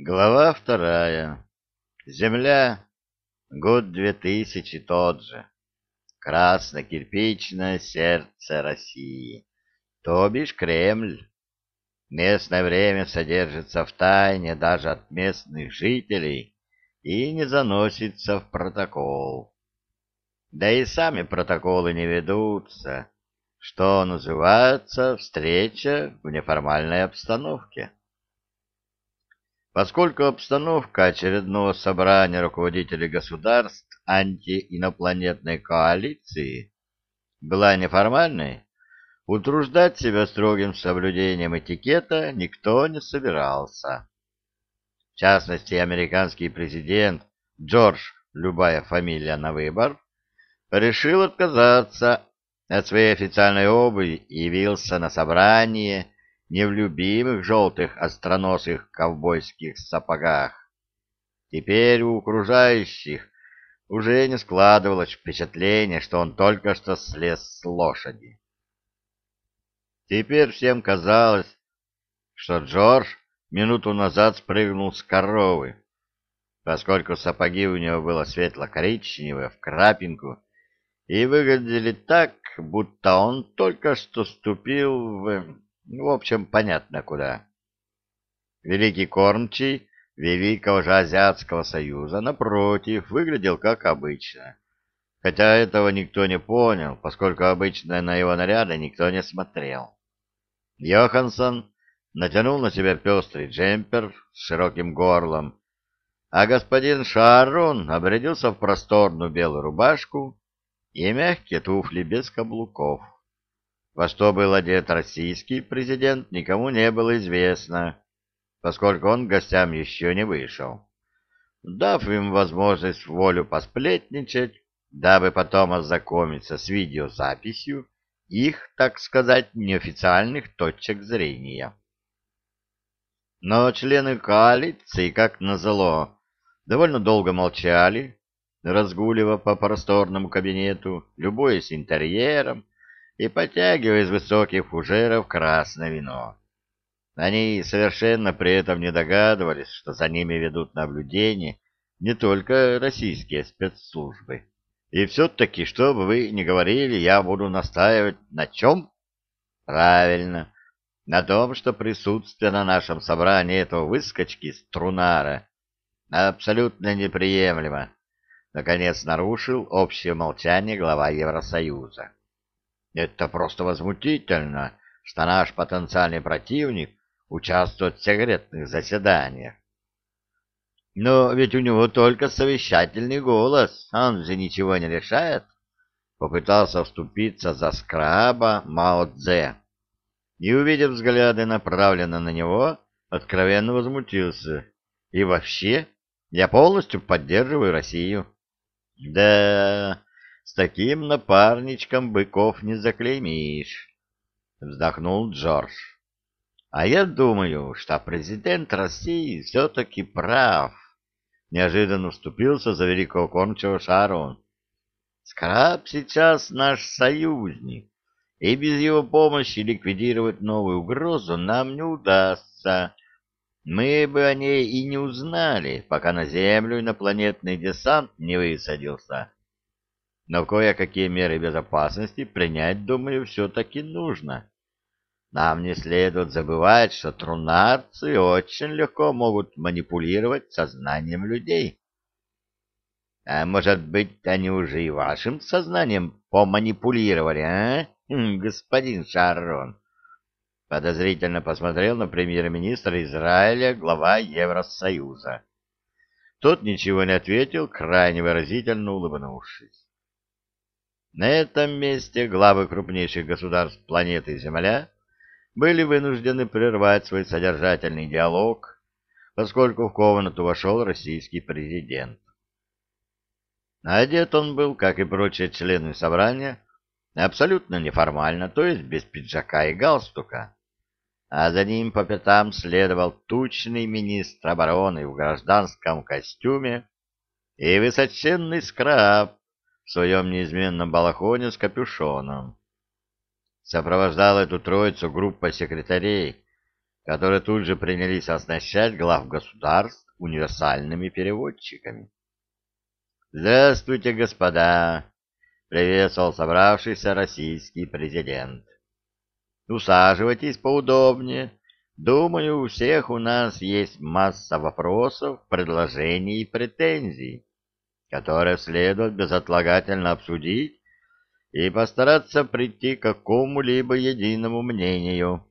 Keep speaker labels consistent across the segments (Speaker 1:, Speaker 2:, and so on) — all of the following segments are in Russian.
Speaker 1: Глава вторая. Земля. Год две тысячи тот же. Красно-кирпичное сердце России. То бишь Кремль. Местное время содержится в тайне даже от местных жителей и не заносится в протокол. Да и сами протоколы не ведутся, что называется встреча в неформальной обстановке. Поскольку обстановка очередного собрания руководителей государств антиинопланетной коалиции была неформальной, утруждать себя строгим соблюдением этикета никто не собирался. В частности, американский президент Джордж, любая фамилия на выбор, решил отказаться от своей официальной обуви и явился на собрание не в любимых желтых остроносых ковбойских сапогах. Теперь у окружающих уже не складывалось впечатление, что он только что слез с лошади. Теперь всем казалось, что Джордж минуту назад спрыгнул с коровы, поскольку сапоги у него было светло-коричневые, в крапинку, и выглядели так, будто он только что ступил в в общем, понятно куда. Великий кормчий Великого же Азиатского Союза, напротив, выглядел как обычно. Хотя этого никто не понял, поскольку обычно на его наряды никто не смотрел. Йоханссон натянул на себя пестрый джемпер с широким горлом, а господин Шарон обрядился в просторную белую рубашку и мягкие туфли без каблуков. Во что был одет российский президент, никому не было известно, поскольку он гостям еще не вышел. Дав им возможность волю посплетничать, дабы потом ознакомиться с видеозаписью их, так сказать, неофициальных точек зрения. Но члены коалиции, как назло, довольно долго молчали, разгуливая по просторному кабинету, любуясь интерьером, и потягивая из высоких фужеров красное вино. Они совершенно при этом не догадывались, что за ними ведут наблюдение не только российские спецслужбы. И все-таки, что бы вы ни говорили, я буду настаивать на чем? Правильно, на том, что присутствие на нашем собрании этого выскочки Струнара абсолютно неприемлемо. Наконец нарушил общее молчание глава Евросоюза. Это просто возмутительно, что наш потенциальный противник участвует в секретных заседаниях. Но ведь у него только совещательный голос, он же ничего не решает. Попытался вступиться за скраба Мао Цзэ. И, увидев взгляды, направленные на него, откровенно возмутился. И вообще, я полностью поддерживаю Россию. Да, с таким напарничком быков не заклеймишь, — вздохнул Джордж. — А я думаю, что президент России все-таки прав, — неожиданно вступился за великого кормчего Шарон. — Скраб сейчас наш союзник, и без его помощи ликвидировать новую угрозу нам не удастся. Мы бы о ней и не узнали, пока на Землю инопланетный десант не высадился. Но кое-какие меры безопасности принять, думаю, все-таки нужно. Нам не следует забывать, что трунарцы очень легко могут манипулировать сознанием людей. А может быть, они уже и вашим сознанием поманипулировали, а, господин Шарон? Подозрительно посмотрел на премьер-министра Израиля глава Евросоюза. Тот ничего не ответил, крайне выразительно улыбнувшись. На этом месте главы крупнейших государств планеты Земля были вынуждены прервать свой содержательный диалог, поскольку в комнату вошел российский президент. Одет он был, как и прочие члены собрания, абсолютно неформально, то есть без пиджака и галстука, а за ним по пятам следовал тучный министр обороны в гражданском костюме и высоченный скраб в своем неизменном балахоне с капюшоном. Сопровождала эту троицу группа секретарей, которые тут же принялись оснащать глав государств универсальными переводчиками. «Здравствуйте, господа!» — приветствовал собравшийся российский президент. «Усаживайтесь поудобнее. Думаю, у всех у нас есть масса вопросов, предложений и претензий, которые следует безотлагательно обсудить и постараться прийти к какому-либо единому мнению».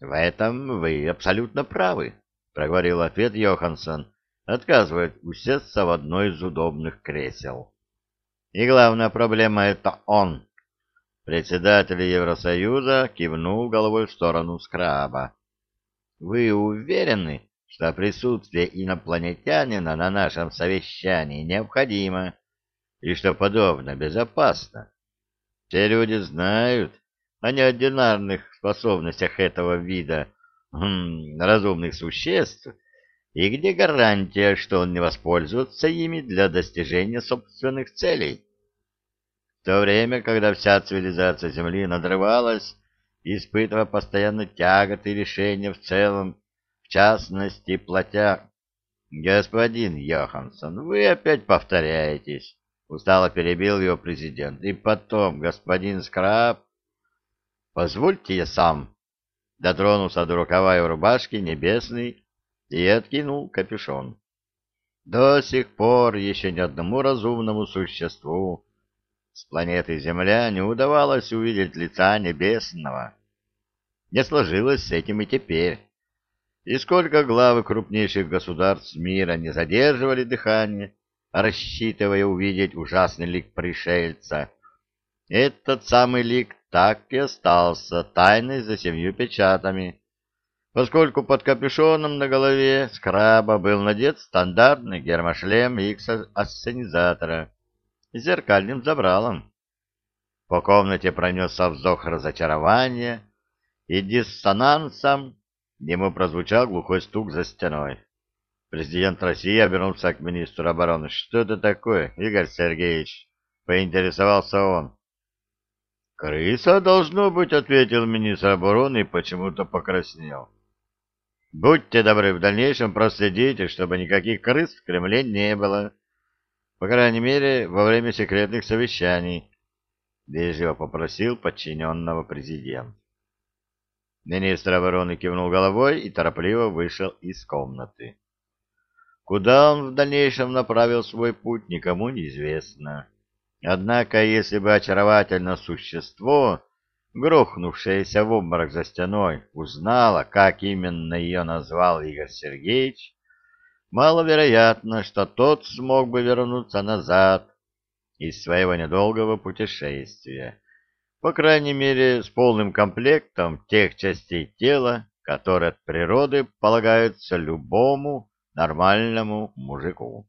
Speaker 1: «В этом вы абсолютно правы», — проговорил ответ Йоханссон, отказывает усесться в одно из удобных кресел. И главная проблема — это он. Председатель Евросоюза кивнул головой в сторону скраба. Вы уверены, что присутствие инопланетянина на нашем совещании необходимо и что подобно безопасно? Все люди знают о неординарных способностях этого вида хм, разумных существ, и где гарантия, что он не воспользуется ими для достижения собственных целей? В то время, когда вся цивилизация Земли надрывалась, испытывая постоянно тяготы решения в целом, в частности, платя... «Господин Йоханссон, вы опять повторяетесь», — устало перебил его президент. «И потом, господин Скраб...» «Позвольте я сам», — дотронулся до рукава и рубашки небесный, и откинул капюшон. До сих пор еще ни одному разумному существу с планеты Земля не удавалось увидеть лица небесного. Не сложилось с этим и теперь. И сколько главы крупнейших государств мира не задерживали дыхание, рассчитывая увидеть ужасный лик пришельца, этот самый лик так и остался тайной за семью печатами, поскольку под капюшоном на голове скраба был надет стандартный гермошлем X-ассенизатора с зеркальным забралом. По комнате пронесся вздох разочарования, и диссонансом ему прозвучал глухой стук за стеной. Президент России обернулся к министру обороны. «Что это такое, Игорь Сергеевич?» — поинтересовался он. «Крыса, должно быть», — ответил министр обороны и почему-то покраснел. Будьте добры, в дальнейшем проследите, чтобы никаких крыс в Кремле не было. По крайней мере, во время секретных совещаний. Вежливо попросил подчиненного президент. Министр обороны кивнул головой и торопливо вышел из комнаты. Куда он в дальнейшем направил свой путь, никому не известно. Однако, если бы очаровательное существо грохнувшаяся в обморок за стеной, узнала, как именно ее назвал Игорь Сергеевич, маловероятно, что тот смог бы вернуться назад из своего недолгого путешествия, по крайней мере, с полным комплектом тех частей тела, которые от природы полагаются любому нормальному мужику.